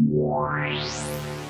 Wow.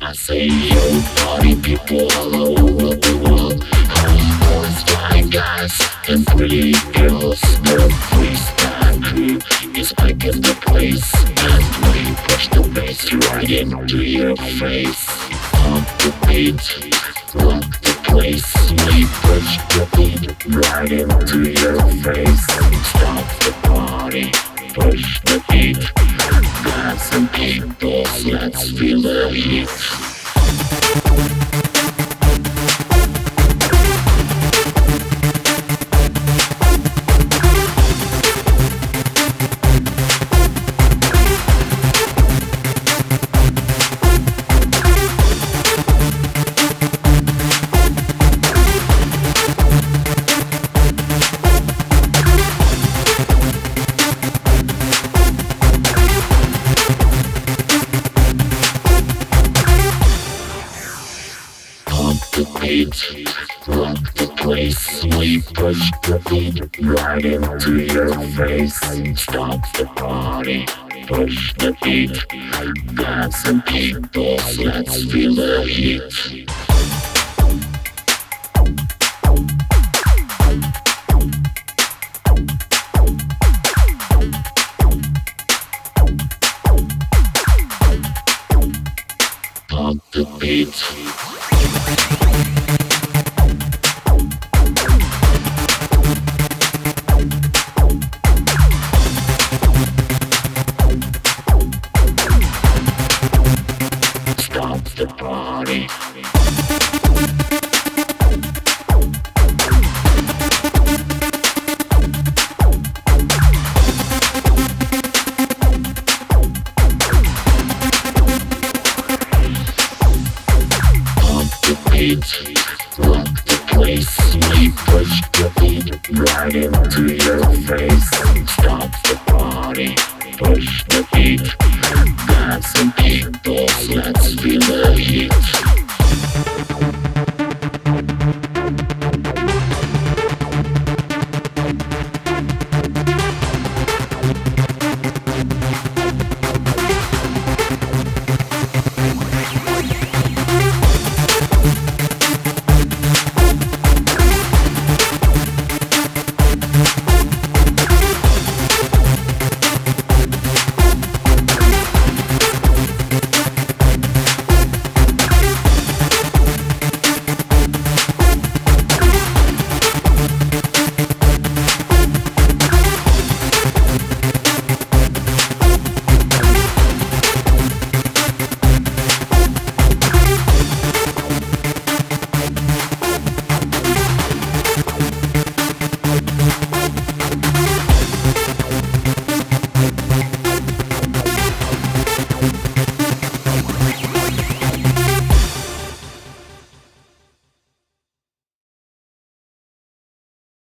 I see you party people all over the world. Hardcore guys. And pretty girls Their freestyle crew is back in the place And we push the bass right into your face. Pump the beat, rock the place. We push the beat right into your face. Stop the party push the beat. Grab some people, let's feel the heat. Wait from the place we push the feet right into your face. and Stop the party, push the beat. Got some people, let's feel the heat. Pop the beat. Rock the place, we push the beat right into your face. Stop the party, push the beat. Got some people, let's be there.